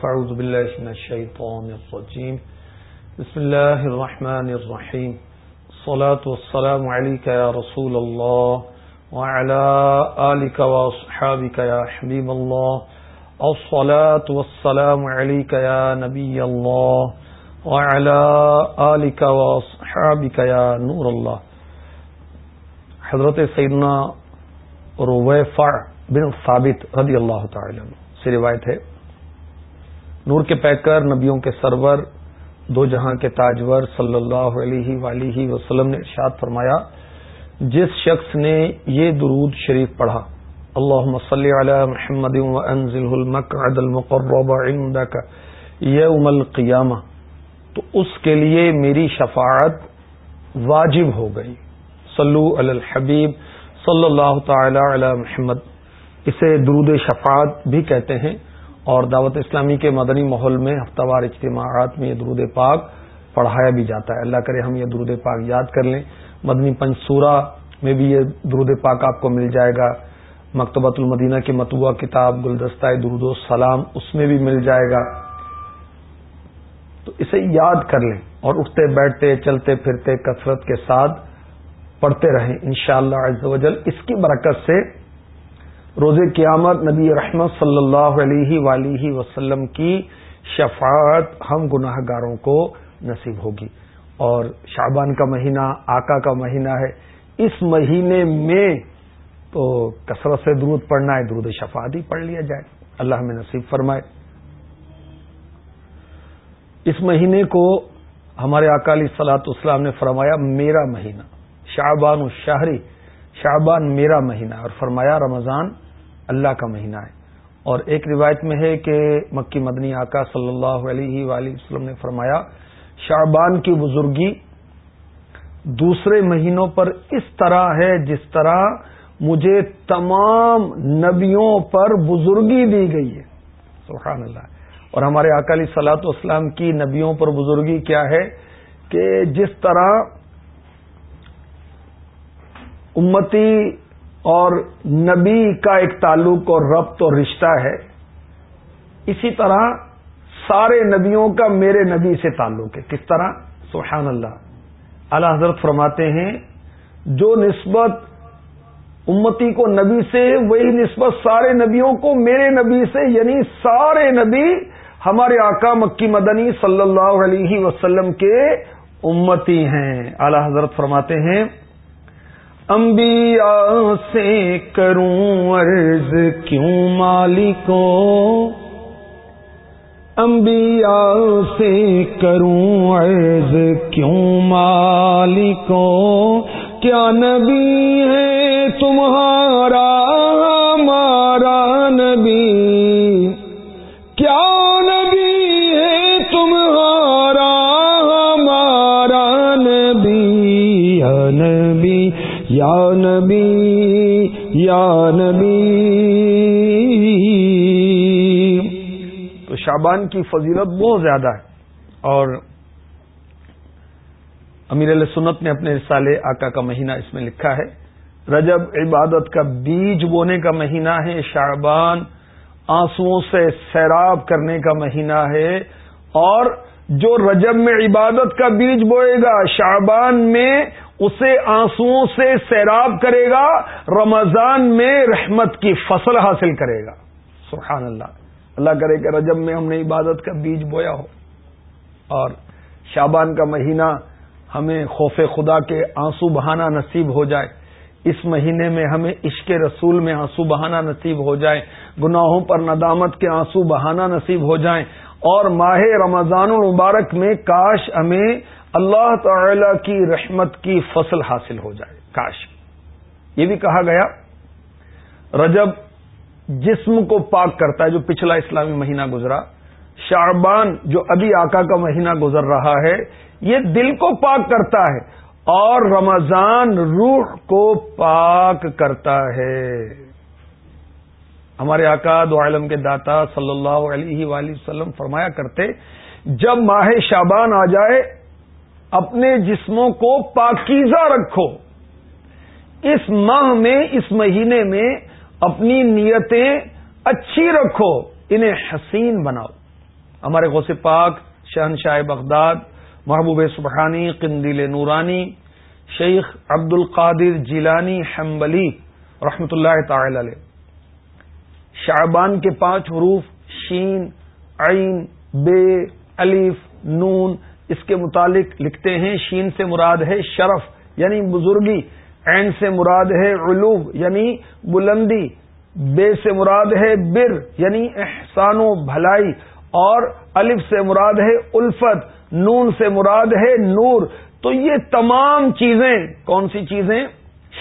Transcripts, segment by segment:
فاعوذ باللہ من الشیطان الرجیم. بسم اللہ الرحمن الرحیم. الصلاة والسلام علیکہ یا رسول اللہ وعلى آلک واصحابک یا حبیب اللہ. الصلاة والسلام علیکہ یا نبی اللہ وعلى آلک واصحابک یا نور اللہ. حضرت سیدنا رویفع بن ثابت رضی اللہ تعالی عنہ سے روایت ہے. نور کے پیکر، نبیوں کے سرور، دو جہاں کے تاجور، صلی اللہ علیہ ولیہ وسلم نے ارشاد فرمایا، جس شخص نے یہ درود شریف پڑھا اللہ صلی علی محمد المقعد المقرب عندك یوم القیامہ، تو اس کے لیے میری شفاعت واجب ہو گئی۔ صلو علی الحبیب، صلی اللہ تعالی علی محمد، اسے درود شفاعت بھی کہتے ہیں۔ اور دعوت اسلامی کے مدنی ماحول میں ہفتہ وار اجتماعات میں یہ درود پاک پڑھایا بھی جاتا ہے۔ اللہ کرے ہم یہ درود پاک یاد کر لیں۔ مدنی پنچورا میں بھی یہ درود پاک آپ کو مل جائے گا۔ مکتبۃ المدینہ کی متوع کتاب، گلدستہ درود السلام اس میں بھی مل جائے گا۔ تو اسے یاد کر لیں اور اٹھتے، بیٹھتے، چلتے، پھرتے، کثرت کے ساتھ پڑھتے رہیں۔ انشاءاللہ شاء اللہ اس کی برکت سے روز قیامت نبی رحمت صلی اللہ علیہ ولیہ وسلم کی شفاعت ہم گناہ گاروں کو نصیب ہوگی۔ اور شعبان کا مہینہ، آقا کا مہینہ ہے۔ اس مہینے میں تو کثرت سے درود پڑھنا ہے، درود شفاعت ہی پڑھ لیا جائے۔ اللہ ہمیں نصیب فرمائے۔ اس مہینے کو ہمارے اکالی سلاط اسلام نے فرمایا، میرا مہینہ۔ شعبان الشہری، شعبان میرا مہینہ۔ اور فرمایا، رمضان اللہ کا مہینہ ہے۔ اور ایک روایت میں ہے کہ مکی مدنی آقا صلی اللہ علیہ وآلہ وسلم نے فرمایا، شعبان کی بزرگی دوسرے مہینوں پر اس طرح ہے جس طرح مجھے تمام نبیوں پر بزرگی دی گئی ہے۔ سبحان اللہ۔ اور ہمارے اکالی سلاط اسلام کی نبیوں پر بزرگی کیا ہے کہ جس طرح امتی اور نبی کا ایک تعلق اور ربط اور رشتہ ہے، اسی طرح سارے نبیوں کا میرے نبی سے تعلق ہے۔ کس طرح؟ سبحان اللہ۔ اعلی حضرت فرماتے ہیں، جو نسبت امتی کو نبی سے، وہی نسبت سارے نبیوں کو میرے نبی سے یعنی سارے نبی ہمارے آقا مکی مدنی صلی اللہ علیہ وسلم کے امتی ہیں۔ اعلی حضرت فرماتے ہیں انبیاء سے کروں عرض کیوں مالکو انبیاء سے کروں عرض کیوں مالکو کیا نبی ہے تمہارا یا نبی یا نبی۔ تو شابان کی فضیلت بہت زیادہ ہے اور امیر علیہ سنت نے اپنے رسالے آقا کا مہینہ اس میں لکھا ہے۔ رجب عبادت کا بیج بونے کا مہینہ ہے، شعبان آنسو سے سیراب کرنے کا مہینہ ہے۔ اور جو رجب میں عبادت کا بیج بوئے گا، شعبان میں اسے آنسو سے سیراب کرے گا، رمضان میں رحمت کی فصل حاصل کرے گا۔ سبحان اللہ۔ اللہ کرے کہ رجب میں ہم نے عبادت کا بیج بویا ہو۔ اور شابان کا مہینہ ہمیں خوف خدا کے آنسو بہانا نصیب ہو جائے۔ اس مہینے میں ہمیں عشق رسول میں آنسو بہانا نصیب ہو جائے۔ گناہوں پر ندامت کے آنسو بہانا نصیب ہو جائیں۔ اور ماہ رمضان المبارک میں کاش ہمیں اللہ تعالی کی رحمت کی فصل حاصل ہو جائے۔ کاش۔ یہ بھی کہا گیا، رجب جسم کو پاک کرتا ہے، جو پچھلا اسلامی مہینہ گزرا۔ شعبان، جو ابھی آقا کا مہینہ گزر رہا ہے، یہ دل کو پاک کرتا ہے اور رمضان روح کو پاک کرتا ہے۔ ہمارے آقا دو عالم کے داتا صلی اللہ علیہ وآلہ وسلم فرمایا کرتے، جب ماہ شابان آ جائے اپنے جسموں کو پاکیزہ رکھو۔ اس ماہ میں، اس مہینے میں اپنی نیتیں اچھی رکھو، انہیں حسین بناؤ۔ ہمارے غوث پاک، شہنشاہ بغداد، محبوب سبحانی، قندیل نورانی، شیخ عبد القادر جیلانی حمبلی رحمت اللہ تعالی علیہ۔ شعبان کے پانچ حروف شین، عین، بے، الف، نون اس کے متعلق لکھتے ہیں، شین سے مراد ہے شرف یعنی بزرگی، عین سے مراد ہے علو یعنی بلندی، بے سے مراد ہے بر یعنی احسان و بھلائی، اور الف سے مراد ہے الفت، نون سے مراد ہے نور۔ تو یہ تمام چیزیں، کون سی چیزیں؟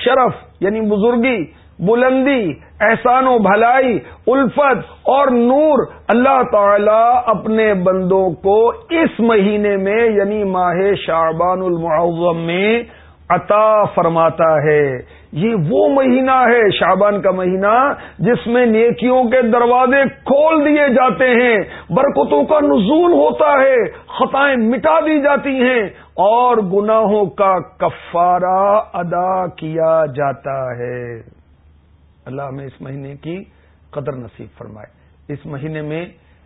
شرف یعنی بزرگی، بلندی احسان و بھلائی، الفت اور نور اللہ تعالی اپنے بندوں کو اس مہینے میں یعنی ماہ شعبان المعظم میں عطا فرماتا ہے۔ یہ وہ مہینہ ہے شابان کا مہینہ، جس میں نیکیوں کے دروازے کھول دیے جاتے ہیں، برکتوں کا نزول ہوتا ہے، خطائیں مٹا دی جاتی ہیں، اور گناہوں کا کفارہ ادا کیا جاتا ہے۔ اللہ ہمیں اس مہینے کی قدر نصیب فرمائے۔ اس مہینے میں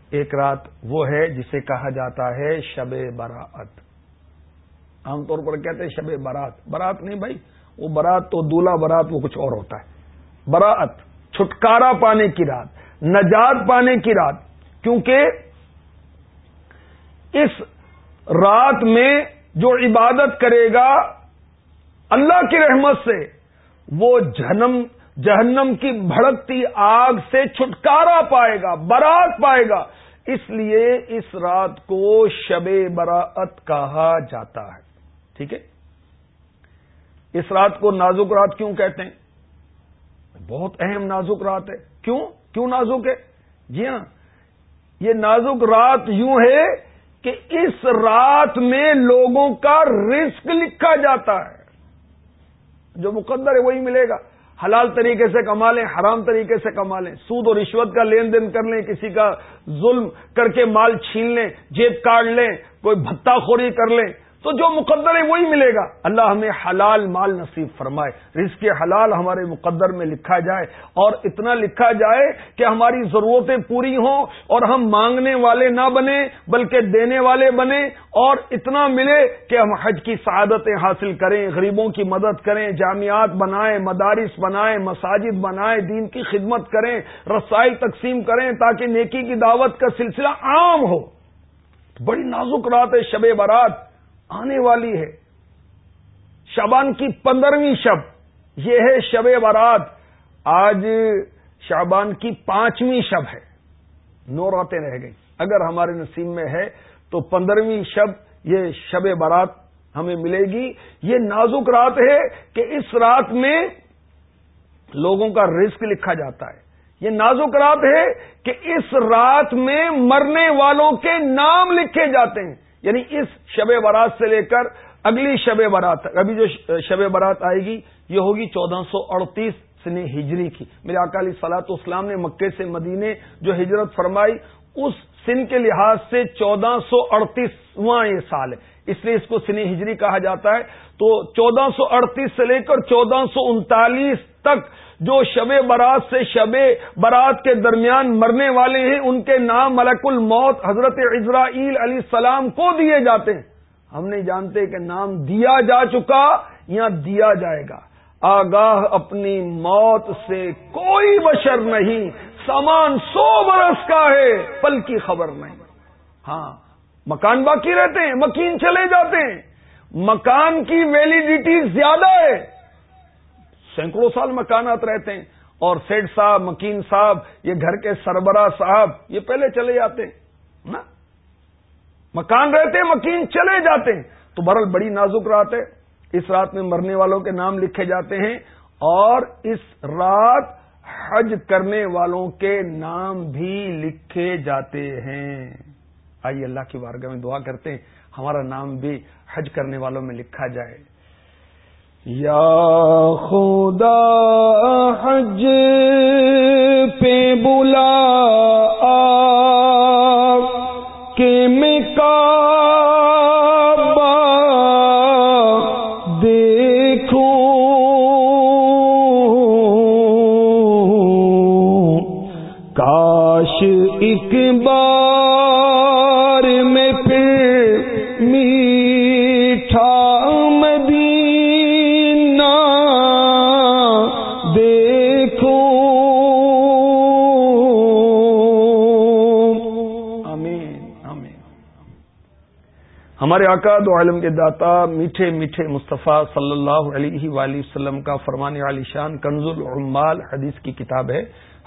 ایک رات وہ ہے جسے کہا جاتا ہے شب براعت۔ عام طور پر کہتے ہیں شب برات برات نہیں بھائی، وہ برات تو دولہا برات وہ کچھ اور ہوتا ہے۔ براعت، چھٹکارا پانے کی رات، نجات پانے کی رات۔ کیونکہ اس رات میں جو عبادت کرے گا اللہ کی رحمت سے، وہ جہنم جہنم کی بھڑکتی آگ سے چھٹکارا پائے گا برات پائے گا۔ اس لیے اس رات کو شب براعت کہا جاتا ہے۔ ٹھیک ہے؟ اس رات کو نازک رات کیوں کہتے ہیں؟ بہت اہم نازک رات ہے۔ کیوں؟ کیوں نازک ہے؟ جی ہاں یہ نازک رات یوں ہے کہ اس رات میں لوگوں کا رسک لکھا جاتا ہے۔ جو مقدر ہے وہی ملے گا۔ حلال طریقے سے کما لیں، حرام طریقے سے کما لیں۔ سود اور رشوت کا لین دین کر لیں، کسی کا ظلم کر کے مال چھین لیں، جیب کاٹ لیں، کوئی بھتہ خوری کر لیں۔ تو جو مقدر ہے وہی ملے گا۔ اللہ ہمیں حلال مال نصیب فرمائے، رزق حلال ہمارے مقدر میں لکھا جائے، اور اتنا لکھا جائے کہ ہماری ضرورتیں پوری ہوں اور ہم مانگنے والے نہ بنے، بلکہ دینے والے بنے، اور اتنا ملے کہ ہم حج کی سعادتیں حاصل کریں، غریبوں کی مدد کریں، جامعات بنائیں، مدارس بنائیں، مساجد بنائیں، دین کی خدمت کریں، رسائی تقسیم کریں، تاکہ نیکی کی دعوت کا سلسلہ عام ہو۔ بڑی نازک رات ہے شب برات آنے والی ہے۔ شبان کی پندرہویں شب، یہ ہے شب برات آج شابان کی پانچویں شب ہے۔ نو راتیں رہ گئی اگر ہمارے نصیب میں ہے تو پندرہویں شب یہ شب برات ہمیں ملے گی۔ یہ نازک رات ہے کہ اس رات میں لوگوں کا رزق لکھا جاتا ہے۔ یہ نازک رات ہے کہ اس رات میں مرنے والوں کے نام لکھے جاتے ہیں۔ یعنی اس شب برات سے لے کر اگلی شب برات ابھی جو شب برات آئے گی، یہ ہوگی چودہ سو اڑتیس سن ہجری کی۔ میرے اکالی سلاط اسلام نے مکے سے مدینے جو ہجرت فرمائی، اس سن کے لحاظ سے چودہ سو اڑتیسواں یہ سال ہے۔ اس لیے اس کو سن ہجری کہا جاتا ہے۔ تو چودہ سو اڑتیس سے لے کر چودہ سو انتالیس تک جو شب برات سے شب برات کے درمیان مرنے والے ہیں، ان کے نام ملک الموت حضرت عزرائیل علیہ السلام کو دیے جاتے ہیں۔ ہم نہیں جانتے کہ نام دیا جا چکا یا دیا جائے گا۔ آگاہ اپنی موت سے کوئی بشر نہیں، سامان سو برس کا ہے، پل کی خبر نہیں۔ ہاں مکان باقی رہتے ہیں، مکین چلے جاتے ہیں۔ مکان کی ویلیڈیٹی زیادہ ہے۔ سینکڑوں سال مکانات رہتے ہیں اور سیٹ صاحب، مکین صاحب، یہ گھر کے سربراہ صاحب، یہ پہلے چلے جاتے ہیں نا مکان رہتے ہیں، مکین چلے جاتے ہیں۔ تو برل بڑی نازک رات ہے۔ اس رات میں مرنے والوں کے نام لکھے جاتے ہیں اور اس رات حج کرنے والوں کے نام بھی لکھے جاتے ہیں۔ آئیے اللہ کی بارگاہ میں دعا کرتے ہیں، ہمارا نام بھی حج کرنے والوں میں لکھا جائے۔ یا خدا حج پہ بلا کہ میں کعبہ دیکھوں۔ کاش ہمارے آقا دو عالم کے داتا میٹھے میٹھے مصطفیٰ صلی اللہ علیہ وآلہ وسلم کا فرمان علی شان کنز العمال حدیث کی کتاب ہے۔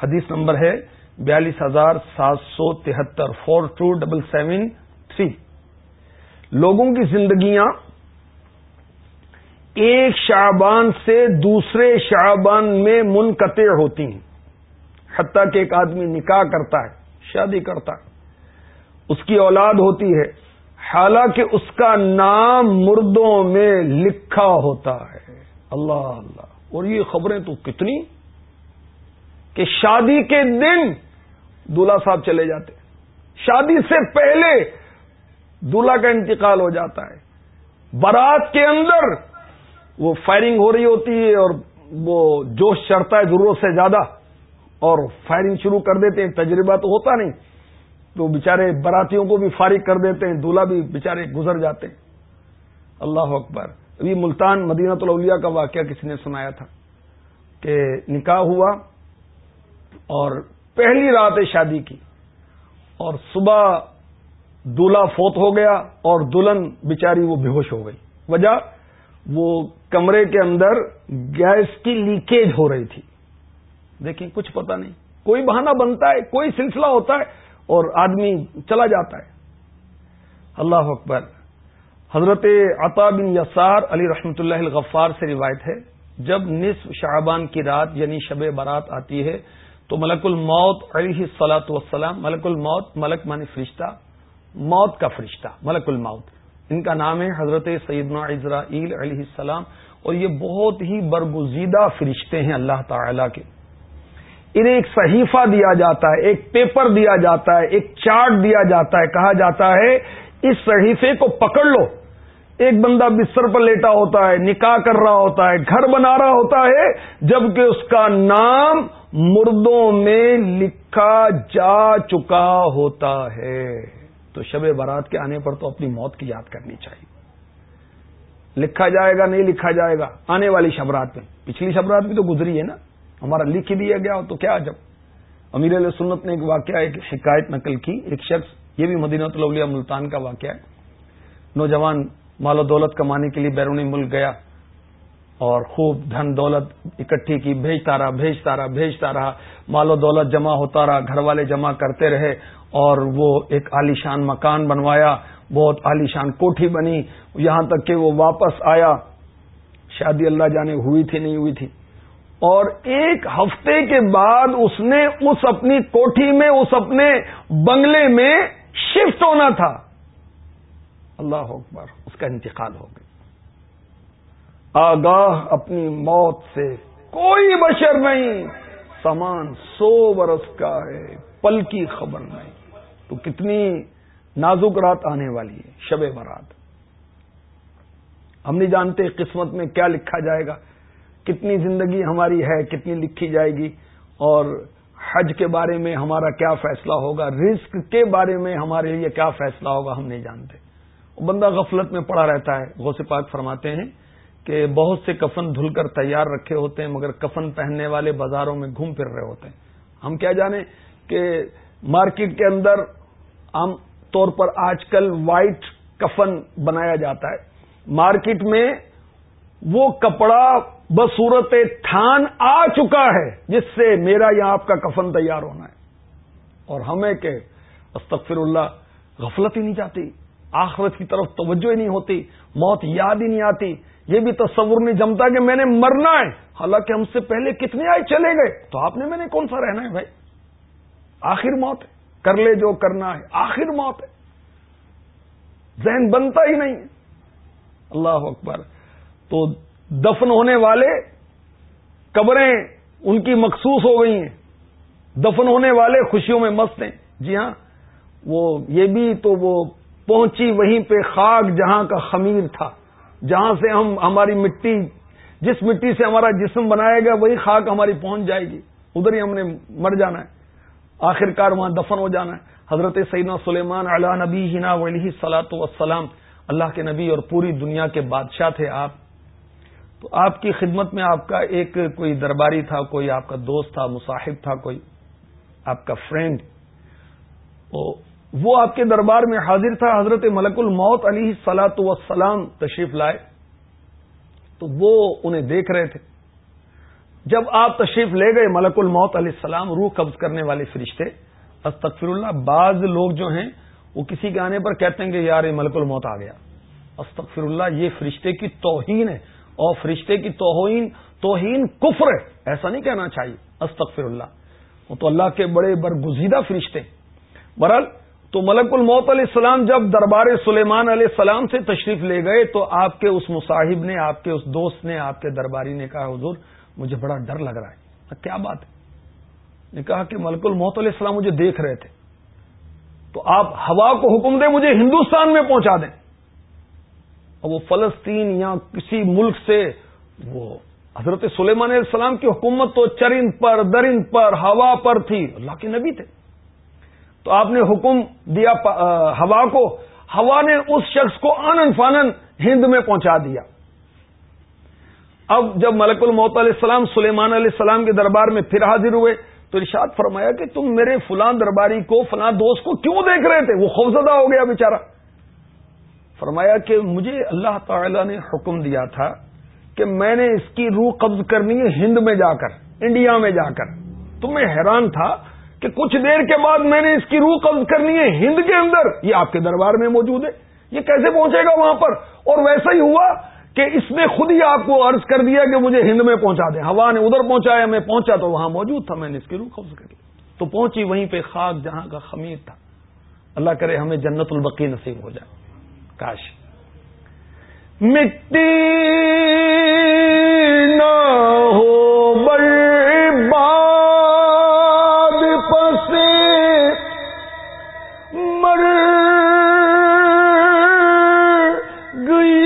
حدیث نمبر ہے بیالیس ہزار سات سو تہتر four two double seven three لوگوں کی زندگیاں ایک شعبان سے دوسرے شعبان میں منقطع ہوتی ہیں۔ حتیٰ کہ ایک آدمی نکاح کرتا ہے، شادی کرتا ہے، اس کی اولاد ہوتی ہے۔ حالانکہ اس کا نام مردوں میں لکھا ہوتا ہے۔ اللہ اللہ۔ اور یہ خبریں تو کتنی کہ شادی کے دن دلہا صاحب چلے جاتے شادی سے پہلے دلہا کا انتقال ہو جاتا ہے۔ بارات کے اندر وہ فائرنگ ہو رہی ہوتی ہے اور وہ جوش چڑھتا ہے ضرورت سے زیادہ اور فائرنگ شروع کر دیتے ہیں، تجربہ تو ہوتا نہیں۔ تو بےچارے براتیوں کو بھی فارغ کر دیتے ہیں، دولہا بھی بےچارے گزر جاتے ہیں۔ اللہ اکبر۔ ابھی ملتان مدینہ الاولیاء کا واقعہ کسی نے سنایا تھا کہ نکاح ہوا اور پہلی رات ہے شادی کی اور صبح دلہا فوت ہو گیا اور دلہن بچاری وہ بے ہوش ہو گئی۔ وجہ وہ کمرے کے اندر گیس کی لیکیج ہو رہی تھی۔ دیکھیں، کچھ پتہ نہیں، کوئی بہانہ بنتا ہے، کوئی سلسلہ ہوتا ہے۔ اور آدمی چلا جاتا ہے۔ اللہ اکبر۔ حضرت عطا بن یسار علی رحمت اللہ الغفار سے روایت ہے، جب نصف شعبان کی رات یعنی شب برات آتی ہے، تو ملک الموت علیہ سلاۃ وسلام ملک الموت، ملک مانی فرشتہ، موت کا فرشتہ، ملک الموت۔ ان کا نام ہے حضرت سیدنا عزرائیل علیہ السلام، اور یہ بہت ہی برگزیدہ فرشتے ہیں اللہ تعالی کے۔ انہیں ایک صحیفہ دیا جاتا ہے، ایک پیپر دیا جاتا ہے، ایک چارٹ دیا جاتا ہے، کہا جاتا ہے، اس صحیفے کو پکڑ لو۔ ایک بندہ بستر پر لیٹا ہوتا ہے، نکاح کر رہا ہوتا ہے، گھر بنا رہا ہوتا ہے، جبکہ اس کا نام مردوں میں لکھا جا چکا ہوتا ہے۔ تو شب برات کے آنے پر تو اپنی موت کی یاد کرنی چاہیے۔ لکھا جائے گا، نہیں لکھا جائے گا، آنے والی شبرات میں۔ پچھلی شبرات بھی تو گزری ہے نا۔ ہمارا لکھ ہی دیا گیا ہو تو کیا جب امیر علیہ سنت نے ایک واقعہ، ایک شکایت نقل کی۔ ایک شخص، یہ بھی مدینہ الاولیاء ملتان کا واقعہ ہے۔ نوجوان مال و دولت کمانے کے لیے بیرونی ملک گیا اور خوب دھن دولت اکٹھی کی، بھیجتا رہا بھیجتا رہا بھیجتا رہا۔ مال و دولت جمع ہوتا رہا، گھر والے جمع کرتے رہے اور وہ ایک عالیشان مکان بنوایا۔ بہت عالیشان کوٹھی بنی۔ یہاں تک کہ وہ واپس آیا۔ شادی اللہ جانے ہوئی تھی، نہیں ہوئی تھی۔ اور ایک ہفتے کے بعد اس نے اس اپنی کوٹھی میں، اس اپنے بنگلے میں شفٹ ہونا تھا۔ اللہ اکبر، اس کا انتقال ہو گیا۔ آگاہ اپنی موت سے کوئی بشر نہیں، سامان سو برس کا ہے پل کی خبر نہیں۔ تو کتنی نازک رات آنے والی ہے، شب برات ہم نہیں جانتے قسمت میں کیا لکھا جائے گا۔ کتنی زندگی ہماری ہے، کتنی لکھی جائے گی۔ اور حج کے بارے میں ہمارا کیا فیصلہ ہوگا؟ رزق کے بارے میں ہمارے لیے کیا فیصلہ ہوگا؟ ہم نہیں جانتے۔ وہ بندہ غفلت میں پڑا رہتا ہے۔ غوث پاک فرماتے ہیں کہ بہت سے کفن دھل کر تیار رکھے ہوتے ہیں، مگر کفن پہننے والے بازاروں میں گھوم پھر رہے ہوتے ہیں۔ ہم کیا جانیں کہ مارکیٹ کے اندر عام طور پر آج کل وائٹ کفن بنایا جاتا ہے۔ مارکیٹ میں وہ کپڑا بصورت تھان آ چکا ہے جس سے میرا یا آپ کا کفن تیار ہونا ہے۔ اور ہمیں کہ استغفر اللہ، غفلت ہی نہیں جاتی آخرت کی طرف توجہ ہی نہیں ہوتی، موت یاد ہی نہیں آتی۔ یہ بھی تصور نہیں جمتا کہ میں نے مرنا ہے۔ حالانکہ ہم سے پہلے کتنے آئے چلے گئے؟ تو آپ نے میں نے کون سا رہنا ہے بھائی؟ آخر موت ہے۔ کر لے جو کرنا ہے، آخر موت ہے۔ ذہن بنتا ہی نہیں۔ اللہ اکبر۔ تو دفن ہونے والے قبریں ان کی مخصوص ہو گئی ہیں۔ دفن ہونے والے خوشیوں میں مست ہیں۔ جی ہاں وہ یہ بھی تو وہ پہنچی وہیں پہ خاک جہاں کا خمیر تھا، جہاں سے ہم ہماری مٹی، جس مٹی سے ہمارا جسم بنایا گیا، وہی خاک ہماری پہنچ جائے گی۔ ادھر ہی ہم نے مر جانا ہے۔ آخر کار وہاں دفن ہو جانا ہے۔ حضرت سیدنا سلیمان علا نبی ہنا ولی سلاۃ وسلام اللہ کے نبی اور پوری دنیا کے بادشاہ تھے آپ۔ تو آپ کی خدمت میں آپ کا ایک کوئی درباری تھا، کوئی آپ کا دوست تھا، مصاحب تھا، کوئی آپ کا فرینڈ وہ آپ کے دربار میں حاضر تھا، حضرت ملک الموت علی سلاۃ وسلام تشریف لائے۔ تو وہ انہیں دیکھ رہے تھے۔ جب آپ تشریف لے گئے ملک الموت علیہ السلام، روح قبض کرنے والے فرشتے استغفر اللہ بعض لوگ جو ہیں، وہ کسی کے آنے پر کہتے ہیں کہ یار، یہ ملک الموت آ گیا۔ استغفر اللہ یہ فرشتے کی توہین ہے۔ اور فرشتے کی توہین توہین کفر ہے، ایسا نہیں کہنا چاہیے۔ استغفر اللہ وہ تو اللہ کے بڑے برگزیدہ فرشتے برحال تو ملک الموت علیہ السلام جب دربار سلیمان علیہ السلام سے تشریف لے گئے، تو آپ کے اس مصاحب نے، آپ کے اس دوست نے، آپ کے درباری نے کہا، حضور، مجھے بڑا ڈر لگ رہا ہے۔ کیا بات ہے؟ نے کہا کہ ملک الموت علیہ السلام مجھے دیکھ رہے تھے۔ تو آپ ہوا کو حکم دیں، مجھے ہندوستان میں پہنچا دیں۔ اور وہ فلسطین یا کسی ملک سے وہ حضرت سلیمان علیہ السلام کی حکومت تو چرند پر، درند پر، ہوا پر تھی۔ اللہ کے نبی تھے۔ تو آپ نے حکم دیا ہوا کو۔ ہوا نے اس شخص کو آنند فانن ہند میں پہنچا دیا۔ اب جب ملک الموت علیہ السلام، سلیمان علیہ السلام کے دربار میں پھر حاضر ہوئے تو ارشاد فرمایا کہ تم میرے فلان درباری کو فلان دوست کو کیوں دیکھ رہے تھے؟ وہ خوفزدہ ہو گیا بےچارا فرمایا کہ مجھے اللہ تعالی نے حکم دیا تھا کہ میں نے اس کی روح قبض کرنی ہے ہند میں جا کر، انڈیا میں جا کر۔ تو میں حیران تھا کہ کچھ دیر کے بعد میں نے اس کی روح قبض کرنی ہے ہند کے اندر۔ یہ آپ کے دربار میں موجود ہے۔ یہ کیسے پہنچے گا وہاں پر؟ اور ویسا ہی ہوا کہ اس نے خود ہی آپ کو عرض کر دیا کہ مجھے ہند میں پہنچا دیں۔ ہوا نے ادھر پہنچایا میں پہنچا تو وہاں موجود تھا، میں نے اس کی روح قبض کر لی۔ تو پہنچی وہیں پہ خاک جہاں کا خمیر تھا۔ اللہ کرے ہمیں جنت البقی نصیب ہو جائے۔ کاش مٹی نہ ہو برباد پسے مر گئی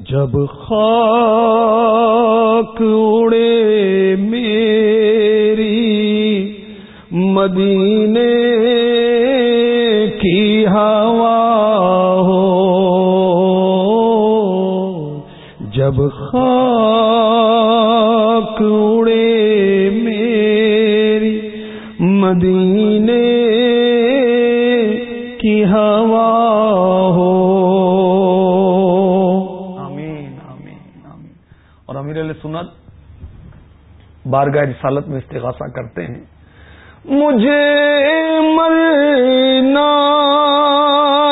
جب خواہ مدینے کی ہوا ہو۔ جب خاک اڑے میری مدینے کی ہوا بارگاہ رسالت میں استغاثہ کرتے ہیں۔ مجھے ملنا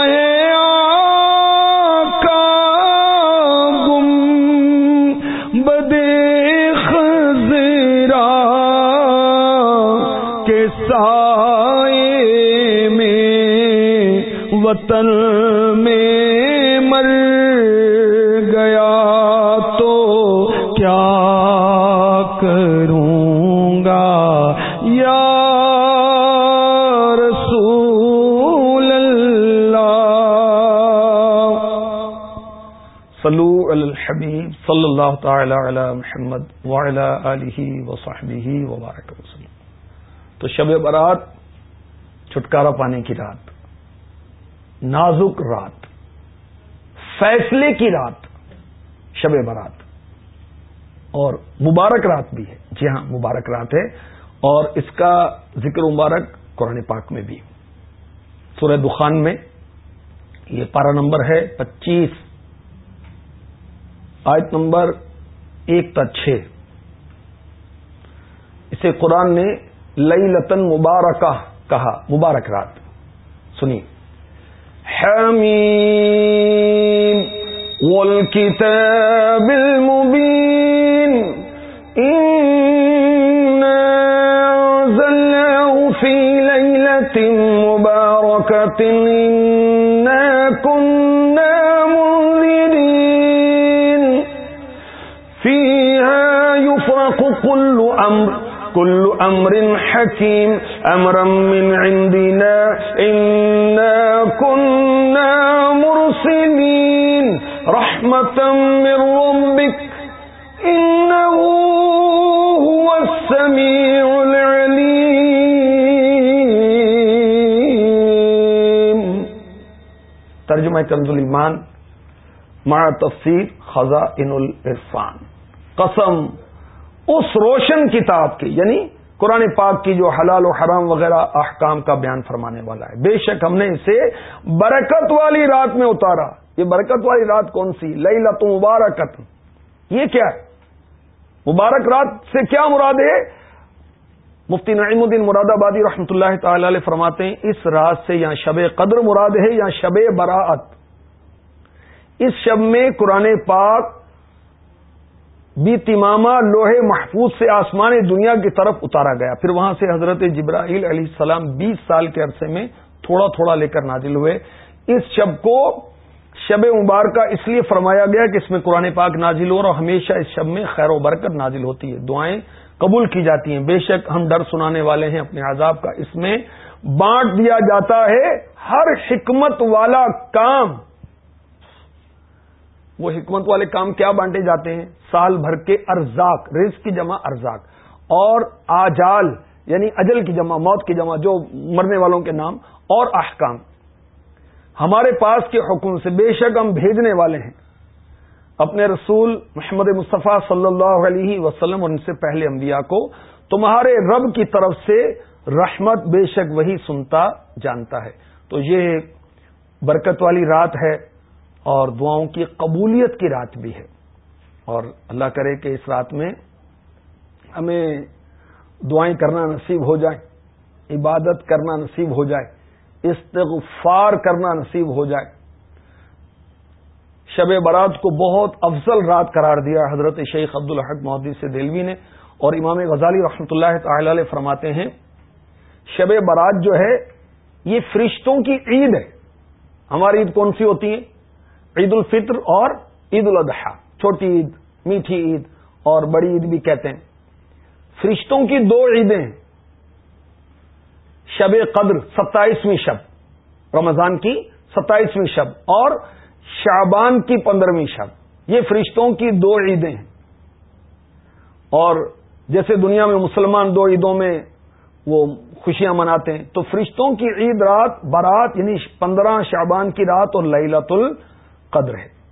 ہے آقا گم بدے خزرا کے سائے میں وطن الحبیب صلی اللہ تعالی علی محمد وعلی آلہ وصحبہ وبارک وسلم. تو شب برات، چھٹکارا پانے کی رات، نازک رات، فیصلے کی رات شب برات، اور مبارک رات بھی ہے۔ جی ہاں مبارک رات ہے، اور اس کا ذکر مبارک قرآن پاک میں بھی سورہ دخان میں یہ پارا نمبر ہے، پچیس آیت نمبر ایک تا چھ۔ اسے قرآن نے لئی لتن مبارکہ کہا، مبارک رات۔ سنیے۔ والكتاب المبين في ليلة مباركة إنا كنا منذرين۔ كل أمر كل أمر حكيم. أمرا من عندنا، إنا كنا مرسلين. رحمة من ربك هو السميع ترجمہ کنز ایمان مع تفسیر خزا ان العرفان. قسم اس روشن کتاب کی یعنی قرآن پاک کی جو حلال و حرام وغیرہ احکام کا بیان فرمانے والا ہے۔ بے شک ہم نے اسے برکت والی رات میں اتارا۔ یہ برکت والی رات کون سی؟ لئی لت مبارکت یہ کیا ہے؟ مبارک رات سے کیا مراد ہے؟ مفتی نعیم الدین مراد آبادی رحمۃ اللہ تعالی علیہ فرماتے ہیں، اس رات سے یا شب قدر مراد ہے یا شب براعت اس شب میں قرآن پاک بھی تمامہ لوہے محفوظ سے آسمان دنیا کی طرف اتارا گیا۔ پھر وہاں سے حضرت جبرائیل علیہ السلام بیس سال کے عرصے میں تھوڑا تھوڑا لے کر نازل ہوئے۔ اس شب کو شب مبارکہ اس لیے فرمایا گیا کہ اس میں قرآن پاک نازل ہو اور ہمیشہ اس شب میں خیر و برکت نازل ہوتی ہے۔ دعائیں قبول کی جاتی ہیں۔ بے شک ہم ڈر سنانے والے ہیں، اپنے عذاب کا اس میں بانٹ دیا جاتا ہے۔ ہر حکمت والا کام وہ حکمت والے کام کیا بانٹے جاتے ہیں؟ سال بھر کے ارزاق، رزق کی جمع ارزاق۔ اور آجال یعنی اجل کی جمع، موت کی جمع، جو مرنے والوں کے نام، اور احکام۔ ہمارے پاس کے حکم سے بے شک ہم بھیجنے والے ہیں۔ اپنے رسول محمد مصطفیٰ صلی اللہ علیہ وسلم اور ان سے پہلے انبیاء کو تمہارے رب کی طرف سے رحمت بے شک وہی سنتا جانتا ہے۔ تو یہ برکت والی رات ہے۔ اور دعاؤں کی قبولیت کی رات بھی ہے۔ اور اللہ کرے کہ اس رات میں ہمیں دعائیں کرنا نصیب ہو جائے عبادت کرنا نصیب ہو جائے، استغفار کرنا نصیب ہو جائے۔ شب برات کو بہت افضل رات قرار دیا حضرت شیخ عبد الحق محدود سے دلوی نے۔ اور امام غزالی رحمۃ اللہ تعالی علیہ فرماتے ہیں، شب برات جو ہے، یہ فرشتوں کی عید ہے۔ ہماری عید کون سی ہوتی ہے؟ عید الفطر اور عید الاضحیٰ، چھوٹی عید، میٹھی عید اور بڑی عید بھی کہتے ہیں۔ فرشتوں کی دو عیدیں، شب قدر، ستائیسویں شب، رمضان کی ستائیسویں شب اور شعبان کی پندرہویں شب۔ یہ فرشتوں کی دو عیدیں ہیں۔ اور جیسے دنیا میں مسلمان دو عیدوں میں وہ خوشیاں مناتے ہیں، تو فرشتوں کی عید رات برات یعنی پندرہ شعبان کی رات اور للت القدر ہے۔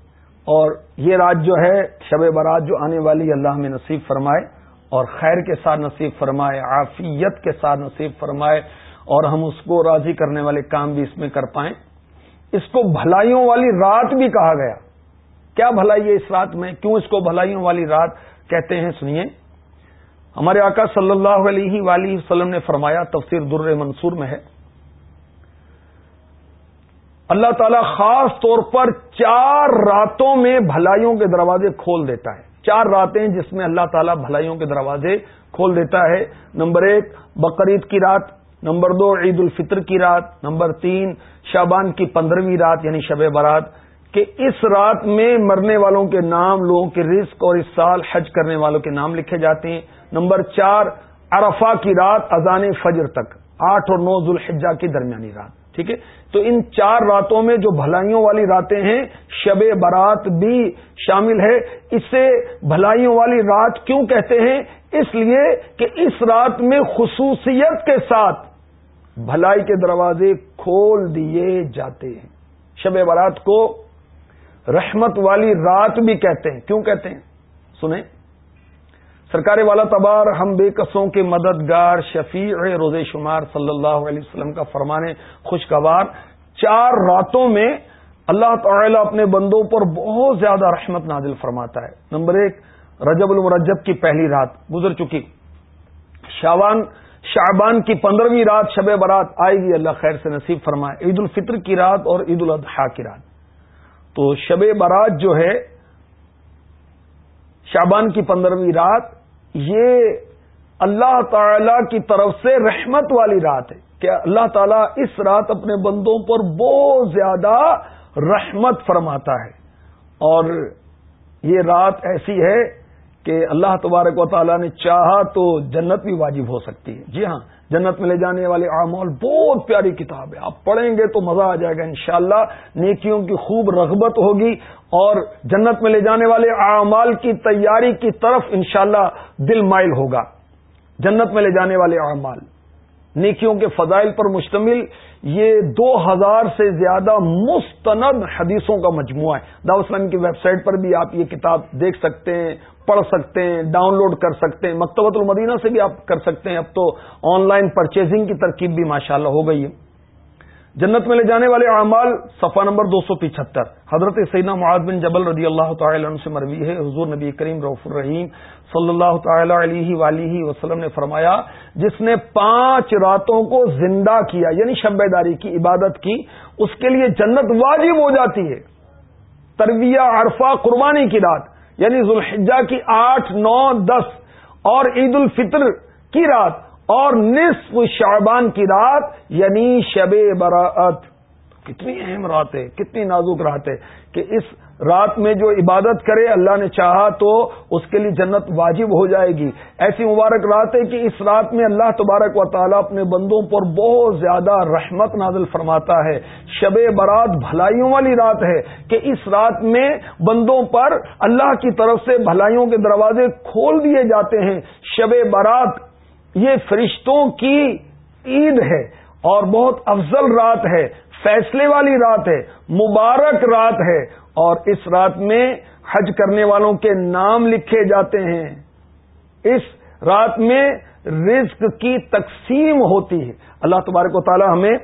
اور یہ رات جو ہے، شب برات جو آنے والی اللہ میں نصیب فرمائے، اور خیر کے ساتھ نصیب فرمائے، عافیت کے ساتھ نصیب فرمائے، اور ہم اس کو راضی کرنے والے کام بھی اس میں کر پائیں۔ اس کو بھلائیوں والی رات بھی کہا گیا۔ کیا بھلائی ہے اس رات میں؟ کیوں اس کو بھلائیوں والی رات کہتے ہیں؟ سنیے۔ ہمارے آقا صلی اللہ علیہ ولی وسلم نے فرمایا، تفسیر در منصور میں ہے۔ اللہ تعالی خاص طور پر چار راتوں میں بھلائیوں کے دروازے کھول دیتا ہے۔ چار راتیں جس میں اللہ تعالیٰ بھلائیوں کے دروازے کھول دیتا ہے۔ نمبر ایک، بقرعید کی رات۔ نمبر دو عید الفطر کی رات۔ نمبر تین شابان کی پندرہویں رات یعنی شب برات کہ اس رات میں مرنے والوں کے نام، لوگوں کے رزق اور اس سال حج کرنے والوں کے نام لکھے جاتے ہیں۔ نمبر چار، عرفہ کی رات، اذان فجر تک، آٹھ اور نو ذوالحجہ کی درمیانی رات۔ ٹھیک ہے؟ تو ان چار راتوں میں جو بھلائیوں والی راتیں ہیں، شب برات بھی شامل ہے۔ اسے بھلائیوں والی رات کیوں کہتے ہیں؟ اس لیے کہ اس رات میں خصوصیت کے ساتھ بھلائی کے دروازے کھول دیے جاتے ہیں۔ شب برات کو رحمت والی رات بھی کہتے ہیں۔ کیوں کہتے ہیں؟ سنیں۔ سرکار والا تبار ہم بے قصوں کے مددگار شفیع روز شمار صلی اللہ علیہ وسلم کا فرمانے خوشگوار، چار راتوں میں اللہ تعالی اپنے بندوں پر بہت زیادہ رحمت نازل فرماتا ہے۔ نمبر ایک، رجب المرجب کی پہلی رات گزر چکی۔ شاوان شعبان کی پندرہویں رات شب برات آئے گی، اللہ خیر سے نصیب فرمائے۔ عید الفطر کی رات اور عید الاضحیٰ کی رات۔ تو شب برات جو ہے، شعبان کی پندرہویں رات یہ اللہ تعالی کی طرف سے رحمت والی رات ہے کہ اللہ تعالیٰ اس رات اپنے بندوں پر بہت زیادہ رحمت فرماتا ہے اور یہ رات ایسی ہے کہ اللہ تبارک و تعالیٰ نے چاہا تو جنت بھی واجب ہو سکتی ہے۔ جی ہاں جنت میں لے جانے والے اعمال، بہت پیاری کتاب ہے۔ آپ پڑھیں گے تو مزہ آ جائے گا انشاءاللہ۔ نیکیوں کی خوب رغبت ہوگی اور جنت میں لے جانے والے اعمال کی تیاری کی طرف انشاءاللہ دل مائل ہوگا۔ جنت میں لے جانے والے اعمال۔ نیکیوں کے فضائل پر مشتمل، یہ دو ہزار سے زیادہ مستند حدیثوں کا مجموعہ ہے۔ داو اسلام کی ویب سائٹ پر بھی آپ یہ کتاب دیکھ سکتے ہیں، پڑھ سکتے ہیں، ڈاؤن لوڈ کر سکتے ہیں، مکتبۃ المدینہ سے بھی آپ کر سکتے ہیں۔ اب تو آن لائن پرچیزنگ کی ترکیب بھی ماشاءاللہ ہو گئی ہے۔ جنت میں لے جانے والے اعمال، صفحہ نمبر دو سو پچہتر۔ حضرت سیدنا معاذ بن جبل رضی اللہ تعالی عنہ سے مروی ہے۔ حضور نبی کریم رف الرحیم صلی اللہ تعالی علیہ ولیہ وسلم نے فرمایا، جس نے پانچ راتوں کو زندہ کیا یعنی شب داری کی، عبادت کی، اس کے لیے جنت واجب ہو جاتی ہے۔ ترویہ، عرفہ، قربانی کی رات یعنی ذوالحجہ کی آٹھ، نو، دس اور عید الفطر کی رات اور نصف شعبان کی رات یعنی شب براعت کتنی اہم رات ہے، کتنی نازک رات ہے کہ اس رات میں جو عبادت کرے، اللہ نے چاہا تو اس کے لیے جنت واجب ہو جائے گی۔ ایسی مبارک رات ہے کہ اس رات میں اللہ تبارک و تعالیٰ اپنے بندوں پر بہت زیادہ رحمت نازل فرماتا ہے۔ شب برات بھلائیوں والی رات ہے کہ اس رات میں بندوں پر اللہ کی طرف سے بھلائیوں کے دروازے کھول دیے جاتے ہیں۔ شب برات یہ فرشتوں کی عید ہے اور بہت افضل رات ہے، فیصلے والی رات ہے، مبارک رات ہے اور اس رات میں حج کرنے والوں کے نام لکھے جاتے ہیں۔ اس رات میں رزق کی تقسیم ہوتی ہے۔ اللہ تبارک و تعالی ہمیں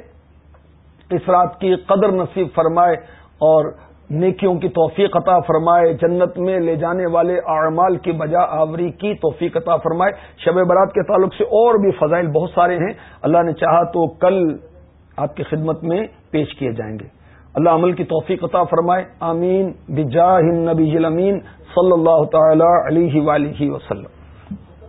اس رات کی قدر نصیب فرمائے اور نیکیوں کی توفیق عطا فرمائے، جنت میں لے جانے والے اعمال کی بجا آوری کی توفیق عطا فرمائے۔ شب برات کے تعلق سے اور بھی فضائل بہت سارے ہیں۔ اللہ نے چاہا تو کل آپ کی خدمت میں پیش کیے جائیں گے۔ اللہ عمل کی توفیق عطا فرمائے۔ آمین۔ بجاہ نبی امین صلی اللہ تعالی علیہ وسلم۔